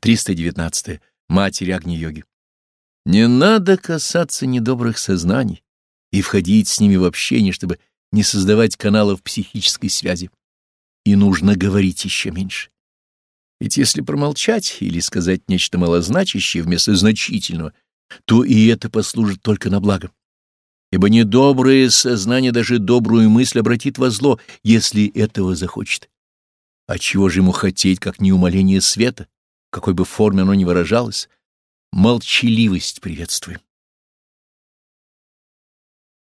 319. Матери Агни-йоги. Не надо касаться недобрых сознаний и входить с ними в общение, чтобы не создавать каналов психической связи. И нужно говорить еще меньше. Ведь если промолчать или сказать нечто малозначащее вместо значительного, то и это послужит только на благо. Ибо недоброе сознание даже добрую мысль обратит во зло, если этого захочет. А чего же ему хотеть, как не умоление света, какой бы форме оно ни выражалось? Молчаливость приветствуем.